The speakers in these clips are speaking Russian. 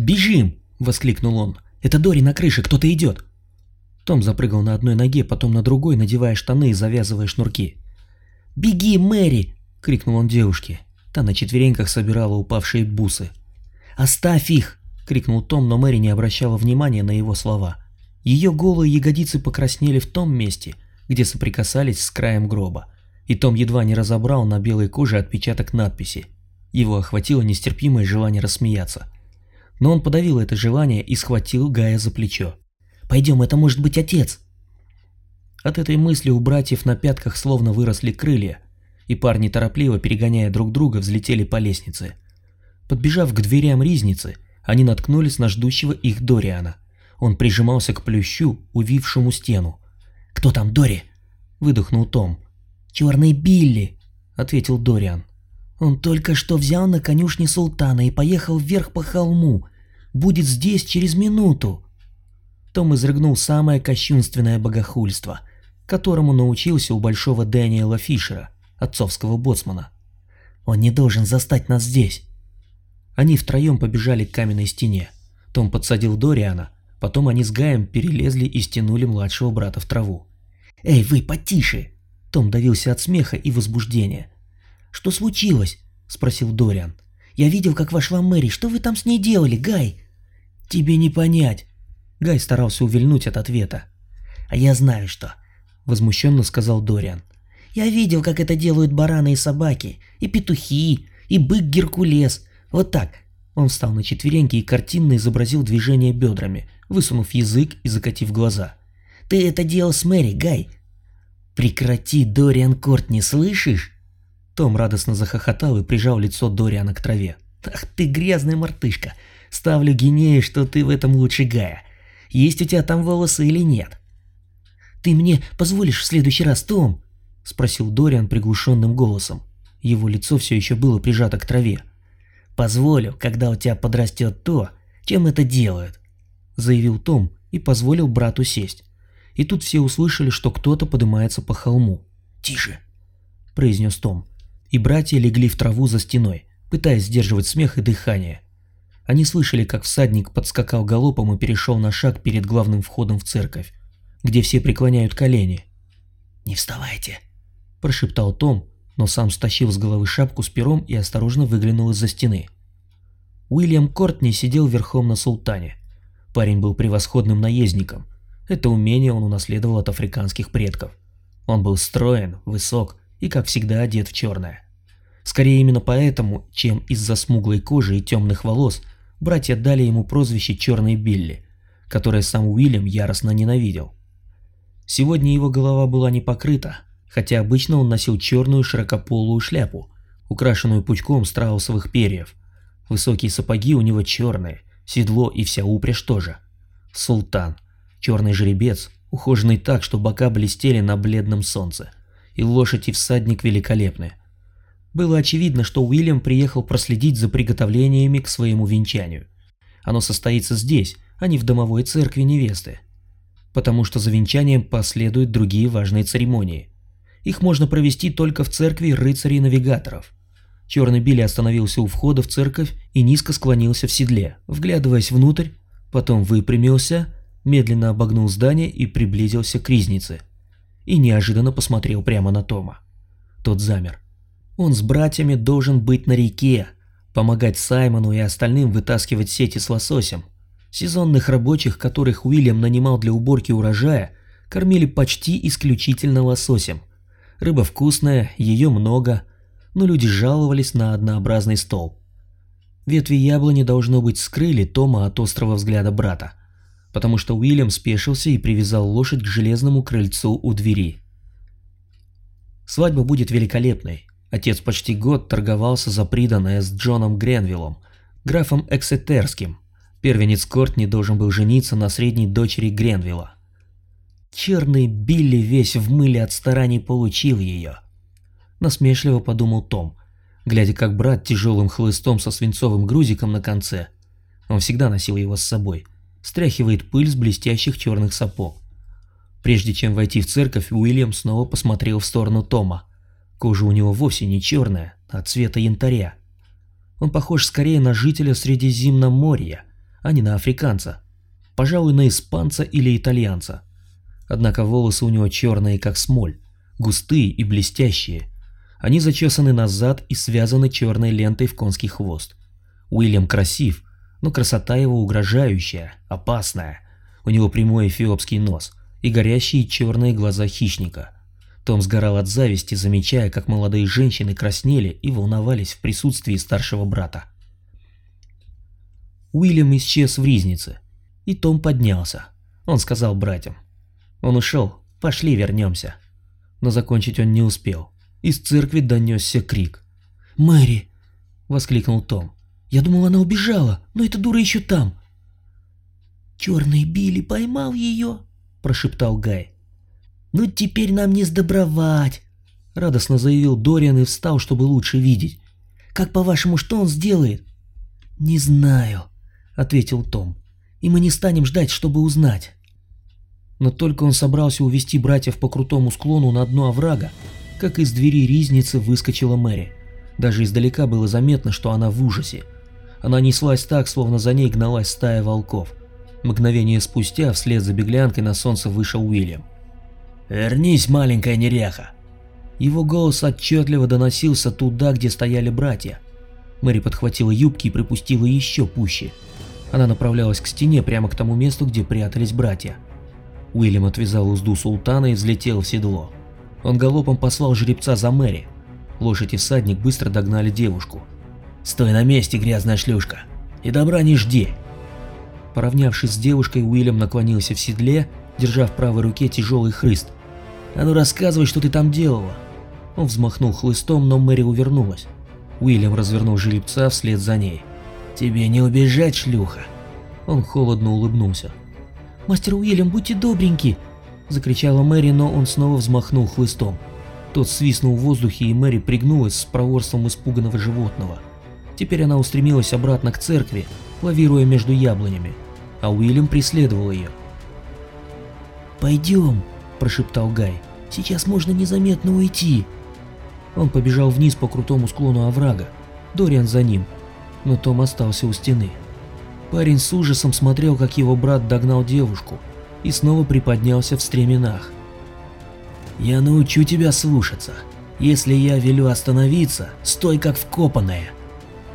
«Бежим!» — воскликнул он. «Это Дори на крыше, кто-то идет!» Том запрыгал на одной ноге, потом на другой, надевая штаны и завязывая шнурки. «Беги, Мэри!» — крикнул он девушке. Та на четвереньках собирала упавшие бусы. «Оставь их!» — крикнул Том, но Мэри не обращала внимания на его слова. Ее голые ягодицы покраснели в том месте, где соприкасались с краем гроба, и Том едва не разобрал на белой коже отпечаток надписи. Его охватило нестерпимое желание рассмеяться. Но он подавил это желание и схватил Гая за плечо. «Пойдем, это может быть отец!» От этой мысли у братьев на пятках словно выросли крылья, и парни торопливо, перегоняя друг друга, взлетели по лестнице. Подбежав к дверям ризницы, они наткнулись на ждущего их Дориана. Он прижимался к плющу, увившему стену. «Кто там, Дори?» – выдохнул Том. «Черный Билли», — ответил Дориан. «Он только что взял на конюшне султана и поехал вверх по холму. Будет здесь через минуту». Том изрыгнул самое кощунственное богохульство, которому научился у большого Дэниела Фишера, отцовского боцмана. «Он не должен застать нас здесь». Они втроем побежали к каменной стене. Том подсадил Дориана, потом они с Гаем перелезли и стянули младшего брата в траву. «Эй, вы, потише!» Том давился от смеха и возбуждения. «Что случилось?» – спросил Дориан. «Я видел, как вошла Мэри. Что вы там с ней делали, Гай?» «Тебе не понять». Гай старался увильнуть от ответа. «А я знаю что», – возмущенно сказал Дориан. «Я видел, как это делают бараны и собаки, и петухи, и бык Геркулес. Вот так». Он встал на четвереньки и картинно изобразил движение бедрами, высунув язык и закатив глаза. «Ты это делал с Мэри, Гай. «Прекрати, Дориан Корт, не слышишь?» Том радостно захохотал и прижал лицо Дориана к траве. «Ах ты грязная мартышка! Ставлю гинею, что ты в этом лучше Гая. Есть у тебя там волосы или нет?» «Ты мне позволишь в следующий раз, Том?» — спросил Дориан приглушенным голосом. Его лицо все еще было прижато к траве. «Позволю, когда у тебя подрастет то, чем это делают», — заявил Том и позволил брату сесть и тут все услышали, что кто-то поднимается по холму. «Тише!» – произнес Том. И братья легли в траву за стеной, пытаясь сдерживать смех и дыхание. Они слышали, как всадник подскакал галопом и перешел на шаг перед главным входом в церковь, где все преклоняют колени. «Не вставайте!» – прошептал Том, но сам стащил с головы шапку с пером и осторожно выглянул из-за стены. Уильям Кортни сидел верхом на султане. Парень был превосходным наездником, это умение он унаследовал от африканских предков. Он был строен, высок и, как всегда, одет в черное. Скорее именно поэтому, чем из-за смуглой кожи и темных волос, братья дали ему прозвище «Черный Билли», которое сам Уильям яростно ненавидел. Сегодня его голова была не покрыта, хотя обычно он носил черную широкополую шляпу, украшенную пучком страусовых перьев. Высокие сапоги у него черные, седло и вся упряжь тоже. Султан – Черный жеребец, ухоженный так, что бока блестели на бледном солнце, и лошадь и всадник великолепны. Было очевидно, что Уильям приехал проследить за приготовлениями к своему венчанию. Оно состоится здесь, а не в домовой церкви невесты. Потому что за венчанием последуют другие важные церемонии. Их можно провести только в церкви рыцарей-навигаторов. Черный Билли остановился у входа в церковь и низко склонился в седле, вглядываясь внутрь, потом выпрямился медленно обогнул здание и приблизился к ризнице. И неожиданно посмотрел прямо на Тома. Тот замер. Он с братьями должен быть на реке, помогать Саймону и остальным вытаскивать сети с лососем. Сезонных рабочих, которых Уильям нанимал для уборки урожая, кормили почти исключительно лососем. Рыба вкусная, ее много, но люди жаловались на однообразный стол. Ветви яблони должно быть скрыли Тома от острого взгляда брата потому что Уильям спешился и привязал лошадь к железному крыльцу у двери. Свадьба будет великолепной. Отец почти год торговался за приданное с Джоном Гренвиллом, графом Эксетерским. Первенец Кортни должен был жениться на средней дочери Гренвилла. Черный Билли весь в мыле от стараний получил ее. Насмешливо подумал Том, глядя как брат тяжелым хлыстом со свинцовым грузиком на конце. Он всегда носил его с собой – стряхивает пыль с блестящих черных сапог. Прежде чем войти в церковь, Уильям снова посмотрел в сторону Тома. Кожа у него вовсе не черная, а цвета янтаря. Он похож скорее на жителя Средиземноморья, а не на африканца. Пожалуй, на испанца или итальянца. Однако волосы у него черные, как смоль, густые и блестящие. Они зачесаны назад и связаны черной лентой в конский хвост. Уильям красив, но красота его угрожающая, опасная. У него прямой эфиопский нос и горящие черные глаза хищника. Том сгорал от зависти, замечая, как молодые женщины краснели и волновались в присутствии старшего брата. Уильям исчез в ризнице, и Том поднялся. Он сказал братьям. Он ушел, пошли вернемся. Но закончить он не успел. Из церкви донесся крик. «Мэри!» — воскликнул Том. «Я думал, она убежала, но эта дура еще там!» «Черный Билли поймал ее!» — прошептал Гай. «Ну теперь нам не сдобровать!» — радостно заявил Дориан и встал, чтобы лучше видеть. «Как по-вашему, что он сделает?» «Не знаю», — ответил Том. «И мы не станем ждать, чтобы узнать». Но только он собрался увести братьев по крутому склону на дно оврага, как из двери ризницы выскочила Мэри. Даже издалека было заметно, что она в ужасе. Она неслась так, словно за ней гналась стая волков. Мгновение спустя вслед за беглянкой на солнце вышел Уильям. «Вернись, маленькая неряха!» Его голос отчетливо доносился туда, где стояли братья. Мэри подхватила юбки и припустила еще пуще. Она направлялась к стене, прямо к тому месту, где прятались братья. Уильям отвязал узду султана и взлетел в седло. Он галопом послал жеребца за Мэри. Лошадь и всадник быстро догнали девушку. «Стой на месте, грязная шлюшка, и добра не жди!» Поравнявшись с девушкой, Уильям наклонился в седле, держа в правой руке тяжелый хлыст. «А ну рассказывай, что ты там делала!» Он взмахнул хлыстом, но Мэри увернулась. Уильям развернул жеребца вслед за ней. «Тебе не убежать, шлюха!» Он холодно улыбнулся. «Мастер Уильям, будьте добреньки!» Закричала Мэри, но он снова взмахнул хлыстом. Тот свистнул в воздухе, и Мэри пригнулась с проворством испуганного животного. Теперь она устремилась обратно к церкви, лавируя между яблонями, а Уильям преследовал ее. «Пойдем», – прошептал Гай, – «сейчас можно незаметно уйти». Он побежал вниз по крутому склону оврага, Дориан за ним, но Том остался у стены. Парень с ужасом смотрел, как его брат догнал девушку и снова приподнялся в стременах. «Я научу тебя слушаться. Если я велю остановиться, стой как вкопанная!»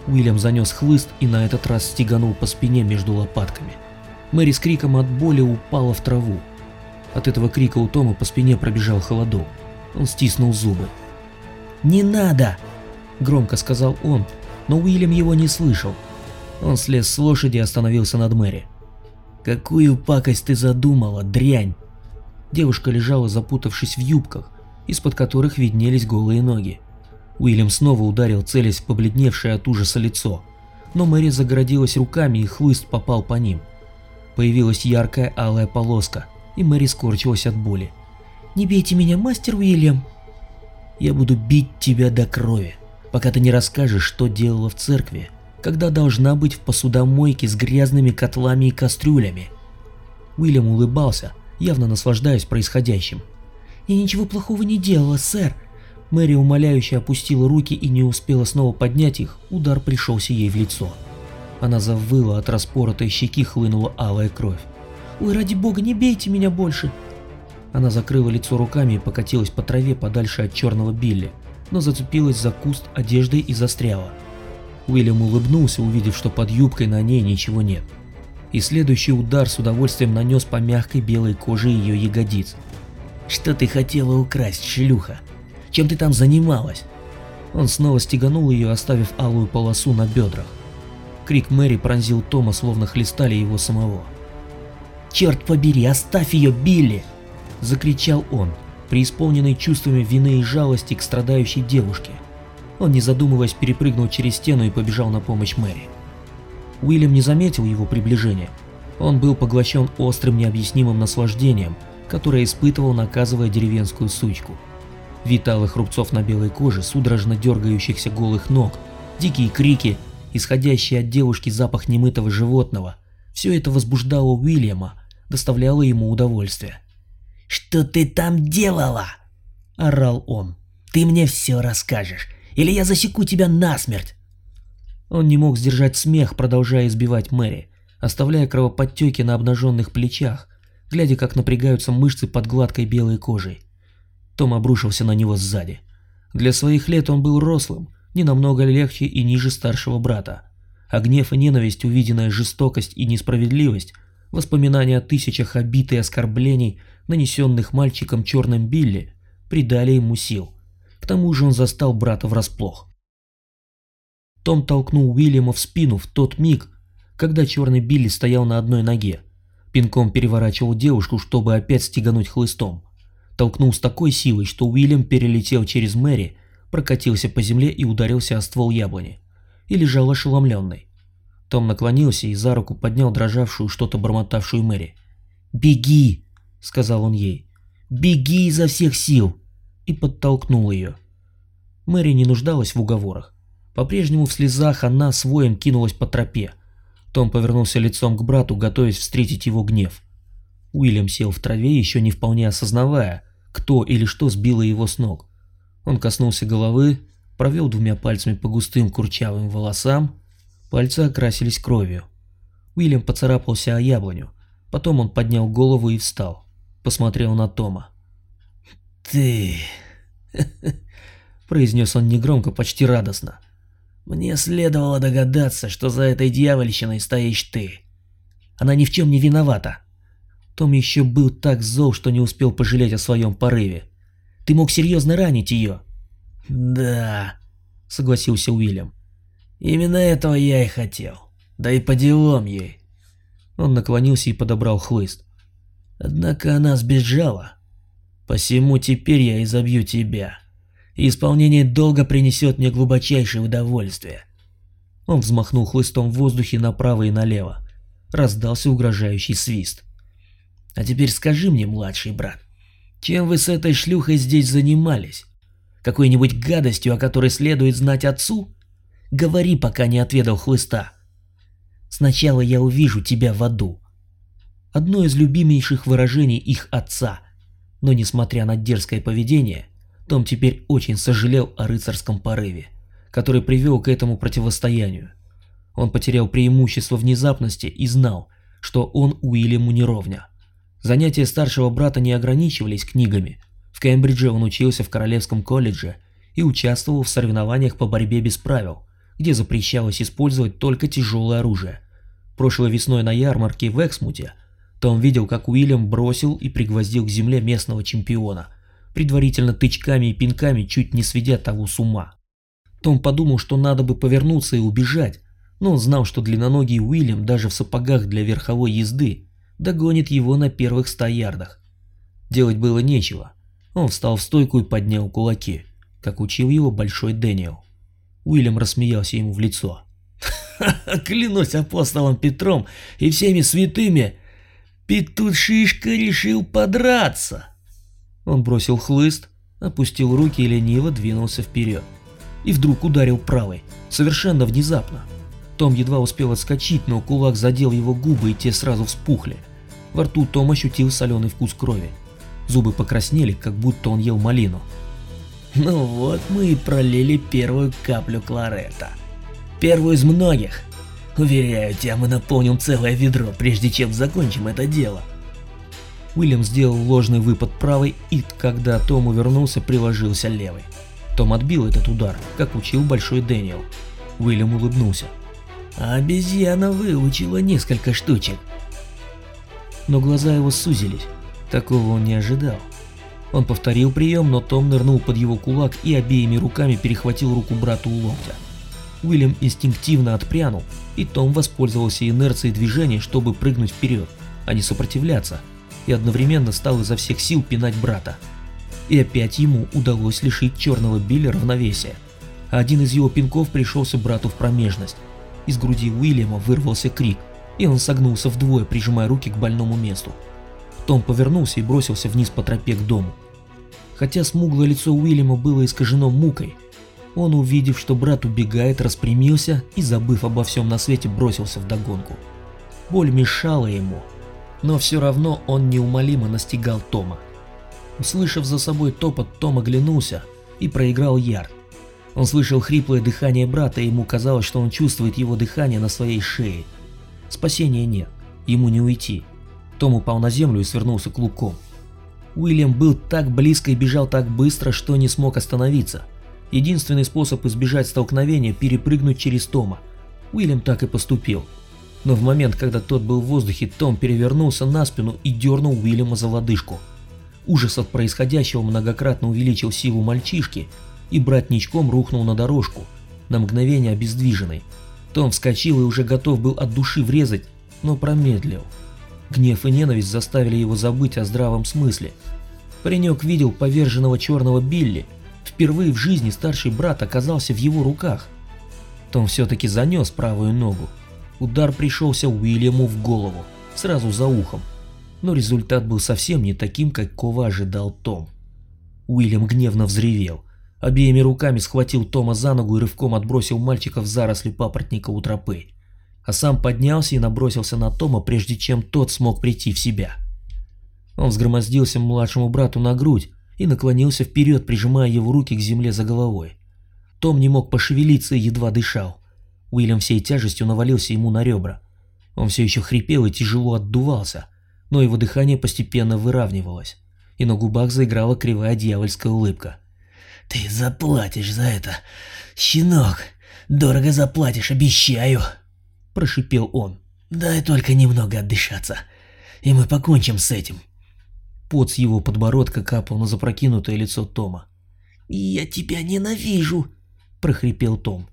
Уильям занес хлыст и на этот раз стеганул по спине между лопатками. Мэри с криком от боли упала в траву. От этого крика у Тома по спине пробежал холодок. Он стиснул зубы. «Не надо!» – громко сказал он, но Уильям его не слышал. Он слез с лошади и остановился над Мэри. «Какую пакость ты задумала, дрянь!» Девушка лежала запутавшись в юбках, из-под которых виднелись голые ноги. Уильям снова ударил, целясь в побледневшее от ужаса лицо, но Мэри загородилась руками и хлыст попал по ним. Появилась яркая алая полоска, и Мэри скорчилась от боли. «Не бейте меня, мастер Уильям!» «Я буду бить тебя до крови, пока ты не расскажешь, что делала в церкви, когда должна быть в посудомойке с грязными котлами и кастрюлями». Уильям улыбался, явно наслаждаясь происходящим. «Я ничего плохого не делала, сэр. Мэри умоляюще опустила руки и не успела снова поднять их, удар пришелся ей в лицо. Она завыла, от распоротой щеки хлынула алая кровь. «Ой, ради бога, не бейте меня больше!» Она закрыла лицо руками и покатилась по траве подальше от черного Билли, но зацепилась за куст одеждой и застряла. Уильям улыбнулся, увидев, что под юбкой на ней ничего нет. И следующий удар с удовольствием нанес по мягкой белой коже ее ягодиц. «Что ты хотела украсть, шлюха?» Чем ты там занималась?» Он снова стеганул ее, оставив алую полосу на бедрах. Крик Мэри пронзил Тома, словно хлестали его самого. «Черт побери, оставь ее, Билли!» – закричал он, преисполненный чувствами вины и жалости к страдающей девушке. Он, не задумываясь, перепрыгнул через стену и побежал на помощь Мэри. Уильям не заметил его приближения. Он был поглощен острым необъяснимым наслаждением, которое испытывал, наказывая деревенскую сучку. Вид алых рубцов на белой коже, судорожно дергающихся голых ног, дикие крики, исходящий от девушки запах немытого животного – все это возбуждало Уильяма, доставляло ему удовольствие. «Что ты там делала?» – орал он. «Ты мне все расскажешь, или я засеку тебя насмерть!» Он не мог сдержать смех, продолжая избивать Мэри, оставляя кровоподтеки на обнаженных плечах, глядя, как напрягаются мышцы под гладкой белой кожей. Том обрушился на него сзади. Для своих лет он был рослым, не намного легче и ниже старшего брата. А гнев и ненависть, увиденная жестокость и несправедливость, воспоминания о тысячах обид и оскорблений, нанесенных мальчиком черным Билли, придали ему сил. К тому же он застал брата врасплох. Том толкнул Уильяма в спину в тот миг, когда черный Билли стоял на одной ноге. Пинком переворачивал девушку, чтобы опять стегануть хлыстом. Толкнул с такой силой, что Уильям перелетел через Мэри, прокатился по земле и ударился о ствол яблони. И лежал ошеломленный. Том наклонился и за руку поднял дрожавшую, что-то бормотавшую Мэри. «Беги!» — сказал он ей. «Беги изо всех сил!» И подтолкнул ее. Мэри не нуждалась в уговорах. По-прежнему в слезах она с воем кинулась по тропе. Том повернулся лицом к брату, готовясь встретить его гнев. Уильям сел в траве, еще не вполне осознавая, кто или что сбило его с ног. Он коснулся головы, провел двумя пальцами по густым курчавым волосам, пальцы окрасились кровью. Уильям поцарапался о яблоню, потом он поднял голову и встал, посмотрел на Тома. «Ты...» — произнес он негромко, почти радостно. «Мне следовало догадаться, что за этой дьявольщиной стоишь ты. Она ни в чем не виновата». Том еще был так зол, что не успел пожалеть о своем порыве. Ты мог серьезно ранить ее. Да, согласился Уильям. Именно этого я и хотел. Да и по делам ей. Он наклонился и подобрал хлыст. Однако она сбежала. Посему теперь я изобью тебя. И исполнение долга принесет мне глубочайшее удовольствие. Он взмахнул хлыстом в воздухе направо и налево. Раздался угрожающий свист. А теперь скажи мне, младший брат, чем вы с этой шлюхой здесь занимались? Какой-нибудь гадостью, о которой следует знать отцу? Говори, пока не отведал хлыста. Сначала я увижу тебя в аду. Одно из любимейших выражений их отца. Но несмотря на дерзкое поведение, Том теперь очень сожалел о рыцарском порыве, который привел к этому противостоянию. Он потерял преимущество внезапности и знал, что он Уильяму не ровня. Занятия старшего брата не ограничивались книгами. В Кембридже он учился в Королевском колледже и участвовал в соревнованиях по борьбе без правил, где запрещалось использовать только тяжелое оружие. Прошлой весной на ярмарке в Эксмуте Том видел, как Уильям бросил и пригвоздил к земле местного чемпиона, предварительно тычками и пинками чуть не сведя того с ума. Том подумал, что надо бы повернуться и убежать, но он знал, что длинноногий Уильям даже в сапогах для верховой езды догонит его на первых ста ярдах. Делать было нечего. Он встал в стойку и поднял кулаки, как учил его большой Дэниел. Уильям рассмеялся ему в лицо. «Клянусь апостолом Петром и всеми святыми, Петушишка решил подраться!» Он бросил хлыст, опустил руки и лениво двинулся вперед. И вдруг ударил правой, совершенно внезапно. Том едва успел отскочить, но кулак задел его губы, и те сразу вспухли. Во рту Том ощутил соленый вкус крови. Зубы покраснели, как будто он ел малину. Ну вот мы и пролили первую каплю кларета. Первую из многих. Уверяю тебя, мы наполним целое ведро, прежде чем закончим это дело. Уильям сделал ложный выпад правой и, когда Том увернулся, приложился левой. Том отбил этот удар, как учил Большой Дэниел. Уильям улыбнулся. А обезьяна выучила несколько штучек. Но глаза его сузились. Такого он не ожидал. Он повторил прием, но Том нырнул под его кулак и обеими руками перехватил руку брату у локтя. Уильям инстинктивно отпрянул, и Том воспользовался инерцией движения, чтобы прыгнуть вперед, а не сопротивляться, и одновременно стал изо всех сил пинать брата. И опять ему удалось лишить черного Билля равновесия. Один из его пинков пришелся брату в промежность, из груди Уильяма вырвался крик, и он согнулся вдвое, прижимая руки к больному месту. Том повернулся и бросился вниз по тропе к дому. Хотя смуглое лицо Уильяма было искажено мукой, он, увидев, что брат убегает, распрямился и, забыв обо всем на свете, бросился в догонку. Боль мешала ему, но все равно он неумолимо настигал Тома. Услышав за собой топот, Том оглянулся и проиграл ярд. Он слышал хриплое дыхание брата, и ему казалось, что он чувствует его дыхание на своей шее. Спасения нет, ему не уйти. Том упал на землю и свернулся клубком. Уильям был так близко и бежал так быстро, что не смог остановиться. Единственный способ избежать столкновения – перепрыгнуть через Тома. Уильям так и поступил. Но в момент, когда тот был в воздухе, Том перевернулся на спину и дернул Уильяма за лодыжку. Ужас от происходящего многократно увеличил силу мальчишки, и брат ничком рухнул на дорожку, на мгновение обездвиженный. Том вскочил и уже готов был от души врезать, но промедлил. Гнев и ненависть заставили его забыть о здравом смысле. Паренек видел поверженного черного Билли. Впервые в жизни старший брат оказался в его руках. Том все-таки занес правую ногу. Удар пришелся Уильяму в голову, сразу за ухом. Но результат был совсем не таким, какого ожидал Том. Уильям гневно взревел. Обеими руками схватил Тома за ногу и рывком отбросил мальчика в заросли папоротника у тропы а сам поднялся и набросился на Тома, прежде чем тот смог прийти в себя. Он взгромоздился младшему брату на грудь и наклонился вперед, прижимая его руки к земле за головой. Том не мог пошевелиться и едва дышал. Уильям всей тяжестью навалился ему на ребра. Он все еще хрипел и тяжело отдувался, но его дыхание постепенно выравнивалось, и на губах заиграла кривая дьявольская улыбка. «Ты заплатишь за это, щенок! Дорого заплатишь, обещаю!» прошипел он. «Дай только немного отдышаться, и мы покончим с этим». Пот с его подбородка капал на запрокинутое лицо Тома. «Я тебя ненавижу», — прохрипел Том.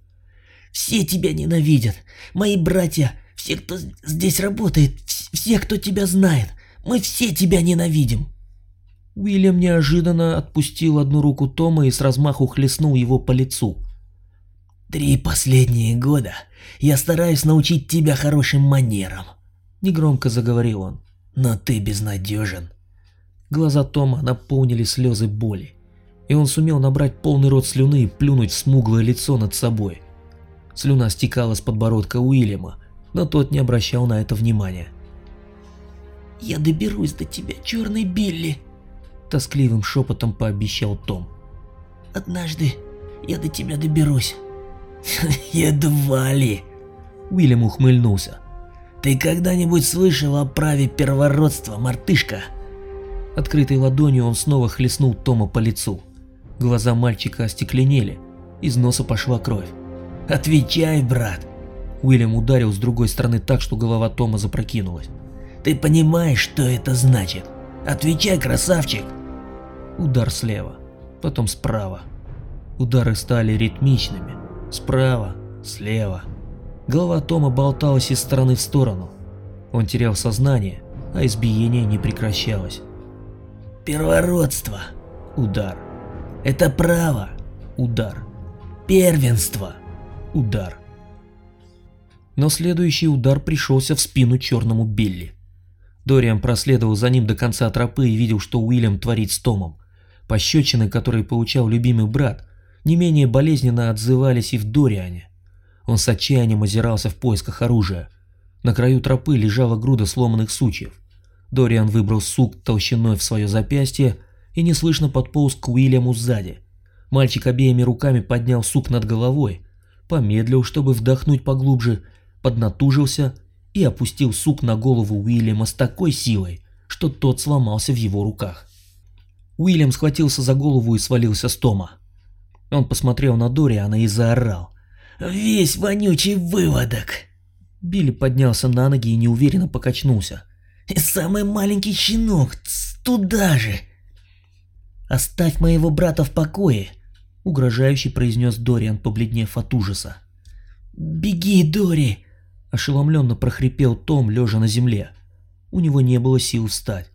«Все тебя ненавидят. Мои братья, все, кто здесь работает, все, кто тебя знает. Мы все тебя ненавидим». Уильям неожиданно отпустил одну руку Тома и с размаху хлестнул его по лицу. «Три последние года я стараюсь научить тебя хорошим манерам», — негромко заговорил он. «Но ты безнадежен». Глаза Тома наполнили слезы боли, и он сумел набрать полный рот слюны и плюнуть в смуглое лицо над собой. Слюна стекала с подбородка Уильяма, но тот не обращал на это внимания. «Я доберусь до тебя, черный Билли», — тоскливым шепотом пообещал Том. «Однажды я до тебя доберусь». «Едва ли!» Уильям ухмыльнулся. «Ты когда-нибудь слышал о праве первородства, мартышка?» Открытой ладонью он снова хлестнул Тома по лицу. Глаза мальчика остекленели, из носа пошла кровь. «Отвечай, брат!» Уильям ударил с другой стороны так, что голова Тома запрокинулась. «Ты понимаешь, что это значит? Отвечай, красавчик!» Удар слева, потом справа. Удары стали ритмичными, Справа, слева. Голова Тома болталась из стороны в сторону. Он терял сознание, а избиение не прекращалось. Первородство. Удар. Это право. Удар. Первенство. Удар. Но следующий удар пришелся в спину черному Билли. Дориан проследовал за ним до конца тропы и видел, что Уильям творит с Томом. Пощечины, которые получал любимый брат, не менее болезненно отзывались и в Дориане. Он с отчаянием озирался в поисках оружия. На краю тропы лежала груда сломанных сучьев. Дориан выбрал сук толщиной в свое запястье и неслышно подполз к Уильяму сзади. Мальчик обеими руками поднял сук над головой, помедлил, чтобы вдохнуть поглубже, поднатужился и опустил сук на голову Уильяма с такой силой, что тот сломался в его руках. Уильям схватился за голову и свалился с Тома. Он посмотрел на Дориана и заорал. «Весь вонючий выводок!» Билли поднялся на ноги и неуверенно покачнулся. «И самый маленький щенок, туда же!» «Оставь моего брата в покое!» — угрожающе произнес Дориан, побледнев от ужаса. «Беги, Дори!» — ошеломленно прохрипел Том, лежа на земле. У него не было сил встать.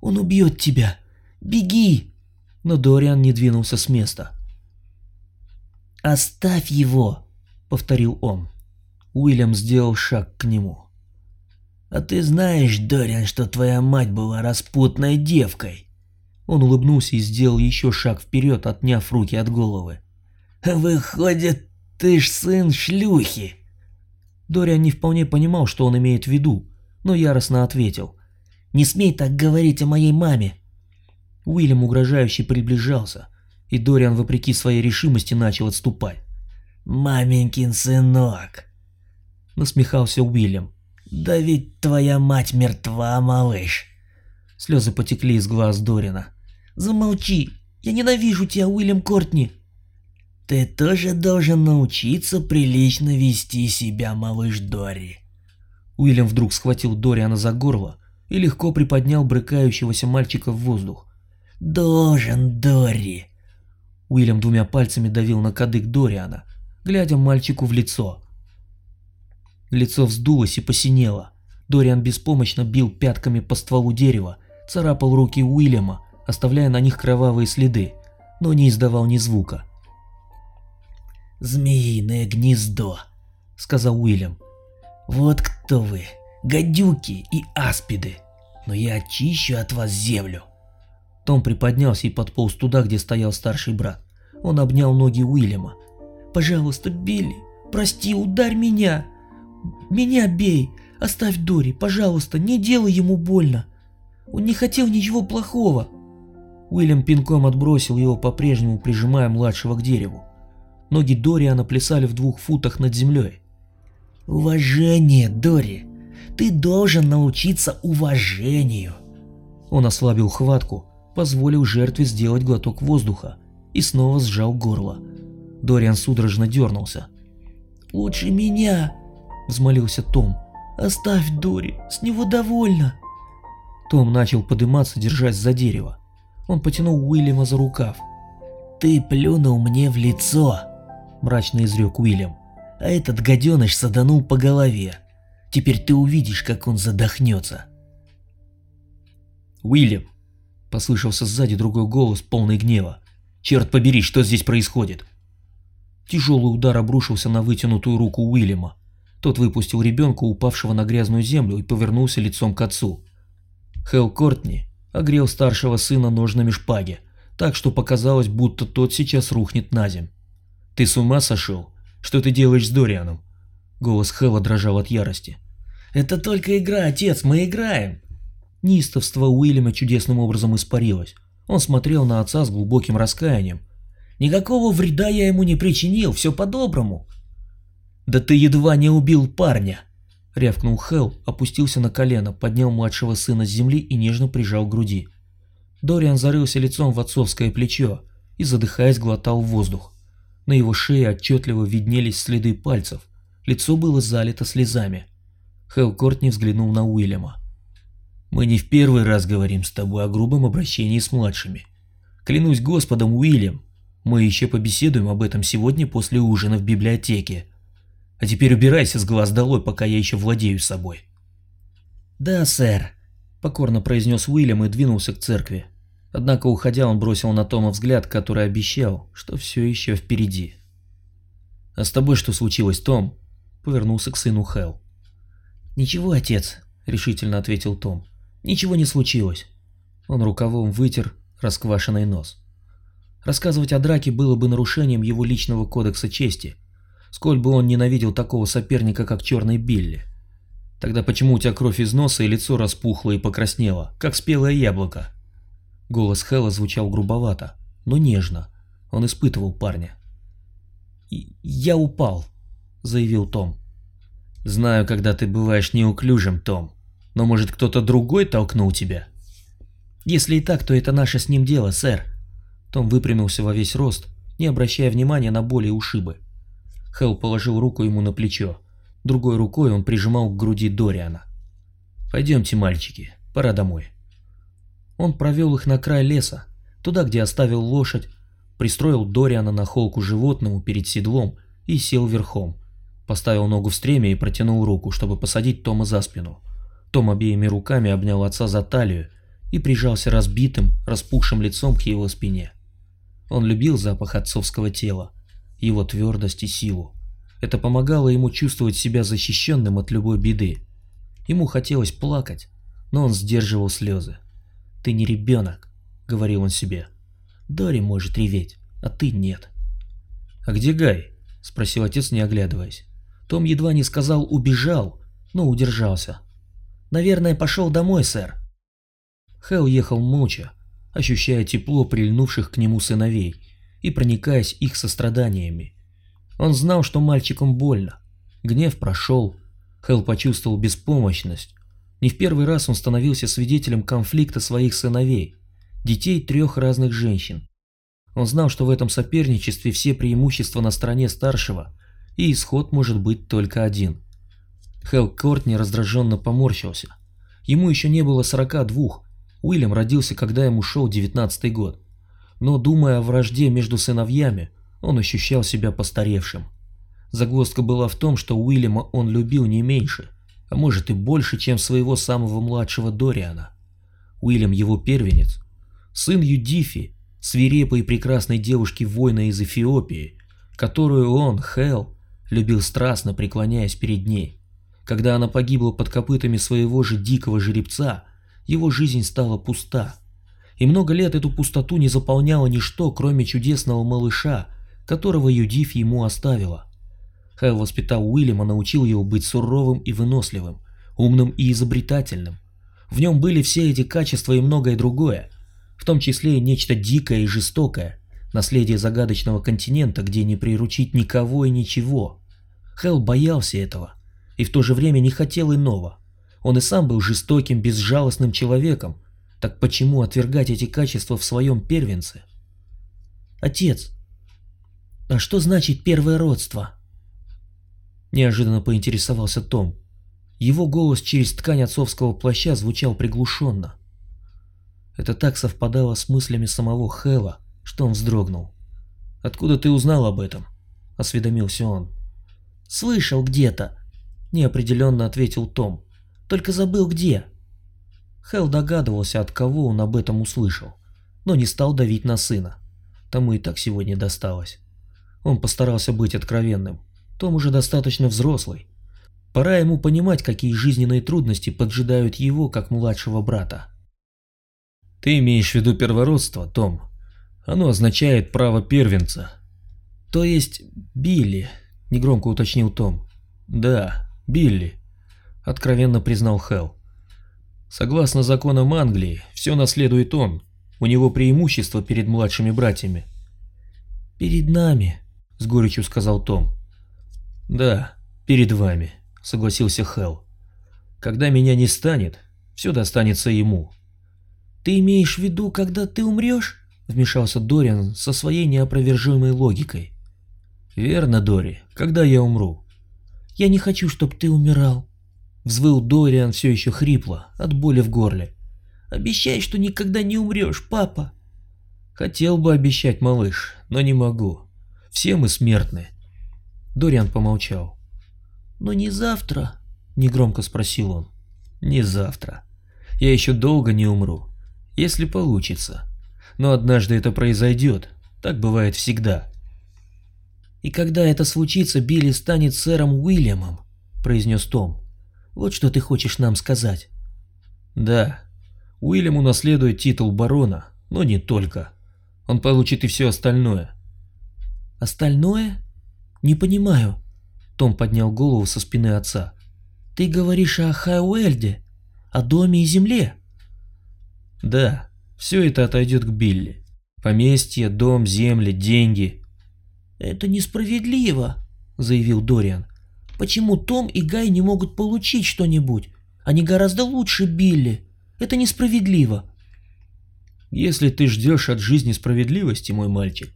«Он убьет тебя! Беги!» Но Дориан не двинулся с места. «Оставь его!» — повторил он. Уильям сделал шаг к нему. «А ты знаешь, Дориан, что твоя мать была распутной девкой?» Он улыбнулся и сделал еще шаг вперед, отняв руки от головы. «Выходит, ты ж сын шлюхи!» Дориан не вполне понимал, что он имеет в виду, но яростно ответил. «Не смей так говорить о моей маме!» Уильям угрожающе приближался, и Дориан, вопреки своей решимости, начал отступать. «Маменькин сынок!» Насмехался Уильям. Да ведь твоя мать мертва, малыш. Слезы потекли из глаз Дорина. Замолчи, я ненавижу тебя, Уильям Кортни. Ты тоже должен научиться прилично вести себя, малыш Дори. Уильям вдруг схватил Дориана за горло и легко приподнял брыкающегося мальчика в воздух. «Должен, Дори!» Уильям двумя пальцами давил на кадык Дориана, глядя мальчику в лицо. Лицо вздулось и посинело. Дориан беспомощно бил пятками по стволу дерева, царапал руки Уильяма, оставляя на них кровавые следы, но не издавал ни звука. «Змеиное гнездо», — сказал Уильям. «Вот кто вы, гадюки и аспиды, но я очищу от вас землю». Том приподнялся и подполз туда, где стоял старший брат. Он обнял ноги Уильяма. «Пожалуйста, Билли, прости, ударь меня! Меня бей! Оставь Дори, пожалуйста, не делай ему больно! Он не хотел ничего плохого!» Уильям пинком отбросил его, по-прежнему прижимая младшего к дереву. Ноги Дориана плясали в двух футах над землей. «Уважение, Дори! Ты должен научиться уважению!» Он ослабил хватку, позволил жертве сделать глоток воздуха и снова сжал горло. Дориан судорожно дернулся. «Лучше меня!» – взмолился Том. «Оставь Дори, с него довольно!» Том начал подниматься, держась за дерево. Он потянул Уильяма за рукав. «Ты плюнул мне в лицо!» – мрачно изрек Уильям. «А этот гаденыш саданул по голове. Теперь ты увидишь, как он задохнется!» «Уильям!» – послышался сзади другой голос, полный гнева. «Черт побери, что здесь происходит?» Тяжелый удар обрушился на вытянутую руку Уильяма. Тот выпустил ребенка, упавшего на грязную землю, и повернулся лицом к отцу. Хелл Кортни огрел старшего сына ножными шпаги, так что показалось, будто тот сейчас рухнет на земь. «Ты с ума сошел? Что ты делаешь с Дорианом?» Голос Хэлла дрожал от ярости. «Это только игра, отец, мы играем!» Нистовство Уильяма чудесным образом испарилось. Он смотрел на отца с глубоким раскаянием. «Никакого вреда я ему не причинил, все по-доброму!» «Да ты едва не убил парня!» Рявкнул Хелл, опустился на колено, поднял младшего сына с земли и нежно прижал к груди. Дориан зарылся лицом в отцовское плечо и, задыхаясь, глотал воздух. На его шее отчетливо виднелись следы пальцев, лицо было залито слезами. Хелл Кортни взглянул на Уильяма. «Мы не в первый раз говорим с тобой о грубом обращении с младшими. Клянусь Господом, Уильям, мы еще побеседуем об этом сегодня после ужина в библиотеке. А теперь убирайся с глаз долой, пока я еще владею собой. Да, сэр, покорно произнес Уильям и двинулся к церкви. Однако, уходя, он бросил на Тома взгляд, который обещал, что все еще впереди. «А с тобой что случилось, Том?» — повернулся к сыну Хелл. «Ничего, отец», — решительно ответил Том. «Ничего не случилось». Он рукавом вытер расквашенный нос. Рассказывать о драке было бы нарушением его личного кодекса чести — сколь бы он ненавидел такого соперника, как Черный Билли. Тогда почему у тебя кровь из носа и лицо распухло и покраснело, как спелое яблоко? Голос Хэлла звучал грубовато, но нежно. Он испытывал парня. «Я упал», — заявил Том. «Знаю, когда ты бываешь неуклюжим, Том, но может кто-то другой толкнул тебя?» «Если и так, то это наше с ним дело, сэр». Том выпрямился во весь рост, не обращая внимания на боли и ушибы. Хелл положил руку ему на плечо. Другой рукой он прижимал к груди Дориана. «Пойдемте, мальчики, пора домой». Он провел их на край леса, туда, где оставил лошадь, пристроил Дориана на холку животному перед седлом и сел верхом. Поставил ногу в стремя и протянул руку, чтобы посадить Тома за спину. Том обеими руками обнял отца за талию и прижался разбитым, распухшим лицом к его спине. Он любил запах отцовского тела, его твердость и силу. Это помогало ему чувствовать себя защищенным от любой беды. Ему хотелось плакать, но он сдерживал слезы. «Ты не ребенок», — говорил он себе. «Дори может реветь, а ты нет». «А где Гай?» — спросил отец, не оглядываясь. Том едва не сказал «убежал», но удержался. «Наверное, пошел домой, сэр». Хэл ехал молча, ощущая тепло прильнувших к нему сыновей и проникаясь их состраданиями. Он знал, что мальчикам больно. Гнев прошел. Хелл почувствовал беспомощность. Не в первый раз он становился свидетелем конфликта своих сыновей, детей трех разных женщин. Он знал, что в этом соперничестве все преимущества на стороне старшего, и исход может быть только один. Хелл Кортни раздраженно поморщился. Ему еще не было 42, Уильям родился, когда ему шел 19 год. Но, думая о вражде между сыновьями, он ощущал себя постаревшим. Загвоздка была в том, что Уильяма он любил не меньше, а может и больше, чем своего самого младшего Дориана. Уильям его первенец, сын Юдифи, свирепой и прекрасной девушки-воина из Эфиопии, которую он, Хел, любил страстно, преклоняясь перед ней. Когда она погибла под копытами своего же дикого жеребца, его жизнь стала пуста. И много лет эту пустоту не заполняло ничто, кроме чудесного малыша, которого Юдиф ему оставила. Хэл воспитал Уильяма, научил его быть суровым и выносливым, умным и изобретательным. В нем были все эти качества и многое другое, в том числе и нечто дикое и жестокое, наследие загадочного континента, где не приручить никого и ничего. Хэл боялся этого и в то же время не хотел иного. Он и сам был жестоким, безжалостным человеком, так почему отвергать эти качества в своем первенце? Отец, а что значит первое родство? Неожиданно поинтересовался Том. Его голос через ткань отцовского плаща звучал приглушенно. Это так совпадало с мыслями самого Хэла, что он вздрогнул. «Откуда ты узнал об этом?» — осведомился он. «Слышал где-то», — неопределенно ответил Том. «Только забыл где». Хэл догадывался, от кого он об этом услышал, но не стал давить на сына. Тому и так сегодня досталось. Он постарался быть откровенным. Том уже достаточно взрослый. Пора ему понимать, какие жизненные трудности поджидают его, как младшего брата. Ты имеешь в виду первородство, Том? Оно означает право первенца. То есть Билли, негромко уточнил Том. Да, Билли, откровенно признал Хелл. Согласно законам Англии, все наследует он. У него преимущество перед младшими братьями. Перед нами, с горечью сказал Том. Да, перед вами, согласился Хелл. Когда меня не станет, все достанется ему. Ты имеешь в виду, когда ты умрешь? Вмешался Дориан со своей неопровержимой логикой. Верно, Дори, когда я умру. Я не хочу, чтобы ты умирал. Взвыл Дориан все еще хрипло, от боли в горле. Обещай, что никогда не умрешь, папа. Хотел бы обещать, малыш, но не могу. Все мы смертны. Дориан помолчал. «Но не завтра?» — негромко спросил он. «Не завтра. Я еще долго не умру. Если получится. Но однажды это произойдет. Так бывает всегда». «И когда это случится, Билли станет сэром Уильямом», — произнес Том. «Вот что ты хочешь нам сказать». «Да. Уильям унаследует титул барона, но не только. Он получит и все остальное». «Остальное?» «Не понимаю». Том поднял голову со спины отца. «Ты говоришь о Хайуэльде, о доме и земле?» «Да, все это отойдет к Билли. Поместье, дом, земли, деньги». «Это несправедливо», — заявил Дориан. «Почему Том и Гай не могут получить что-нибудь? Они гораздо лучше Билли. Это несправедливо». «Если ты ждешь от жизни справедливости, мой мальчик,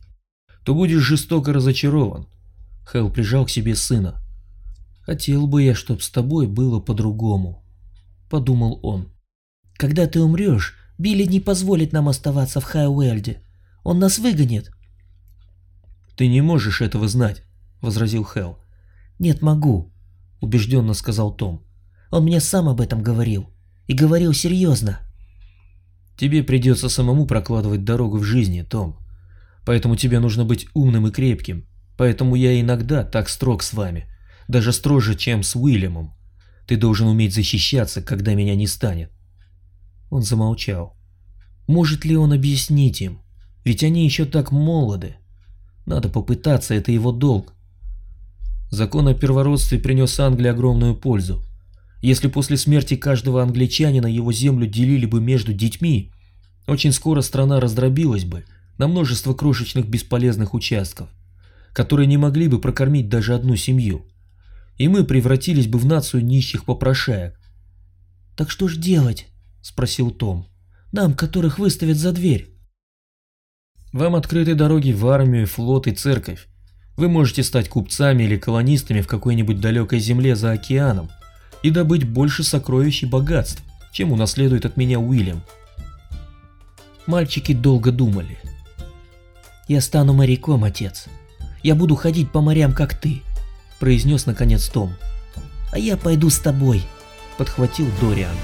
то будешь жестоко разочарован. Хэл прижал к себе сына. «Хотел бы я, чтоб с тобой было по-другому», — подумал он. «Когда ты умрешь, Билли не позволит нам оставаться в Хайуэльде. Он нас выгонит». «Ты не можешь этого знать», — возразил Хэл. «Нет, могу», — убежденно сказал Том. «Он мне сам об этом говорил. И говорил серьезно». «Тебе придется самому прокладывать дорогу в жизни, Том. Поэтому тебе нужно быть умным и крепким, Поэтому я иногда так строг с вами, даже строже, чем с Уильямом. Ты должен уметь защищаться, когда меня не станет. Он замолчал. Может ли он объяснить им? Ведь они еще так молоды. Надо попытаться, это его долг. Закон о первородстве принес Англии огромную пользу. Если после смерти каждого англичанина его землю делили бы между детьми, очень скоро страна раздробилась бы на множество крошечных бесполезных участков которые не могли бы прокормить даже одну семью. и мы превратились бы в нацию нищих попрошаек. «Так что ж делать?» — спросил Том. «Нам, которых выставят за дверь». «Вам открыты дороги в армию, флот и церковь. Вы можете стать купцами или колонистами в какой-нибудь далекой земле за океаном и добыть больше сокровищ и богатств, чем унаследует от меня Уильям». Мальчики долго думали. «Я стану моряком, отец. Я буду ходить по морям, как ты», — произнес наконец Том. «А я пойду с тобой», — подхватил Дориан.